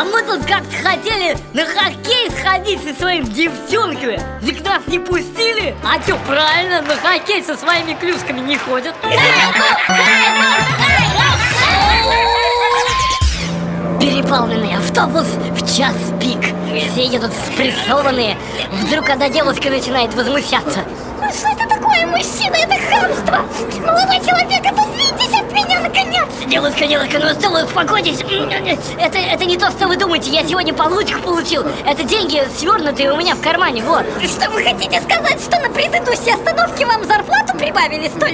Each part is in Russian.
А мы тут как-то хотели на хоккей сходить со своими девчонками. Так нас не пустили. А что, правильно, на хоккей со своими клюшками не ходят. Переполненный автобус в час пик. Все едут спрессованные. Вдруг одна девушка начинает возмущаться. Ну что это такое, мужчина? Это хамство! Молодой человек, это 2000 наконец! Девушка, девушка, ну что вы, успокойтесь это, это не то, что вы думаете. Я сегодня получку получил. Это деньги свернутые у меня в кармане, вот. Что вы хотите сказать, что на предыдущей остановке вам зарплату прибавили, что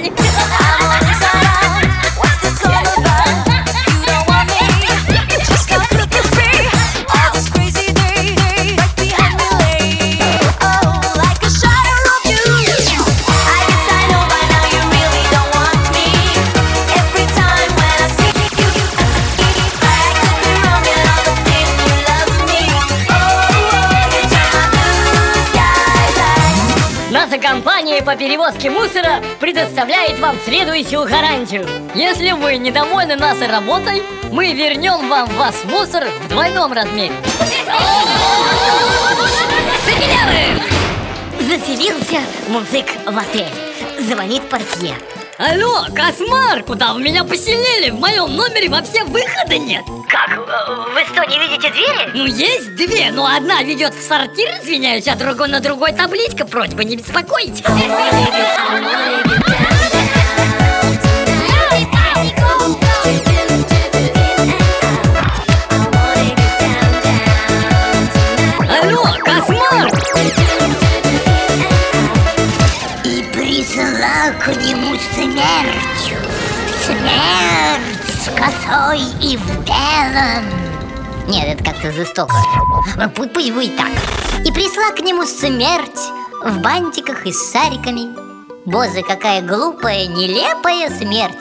Наша компания по перевозке мусора предоставляет вам следующую гарантию. Если вы недовольны нашей работой, мы вернем вам ваш мусор в двойном размере. Заселился музык в отель. Звонит портье. Алло, кошмар! Куда вы меня поселили? В моем номере вообще выхода нет. Как? Вы что, не видите двери? Ну, есть две, но одна ведет в сортир, извиняюсь, а другой на другой табличка, просьба не беспокоить. Алло, кошмар! И присылал к нему смерть Смерть с косой и в белом. Нет, это как-то жестоко. А Пусть, будет так. И присла к нему смерть В бантиках и с шариками. Боже, какая глупая, нелепая смерть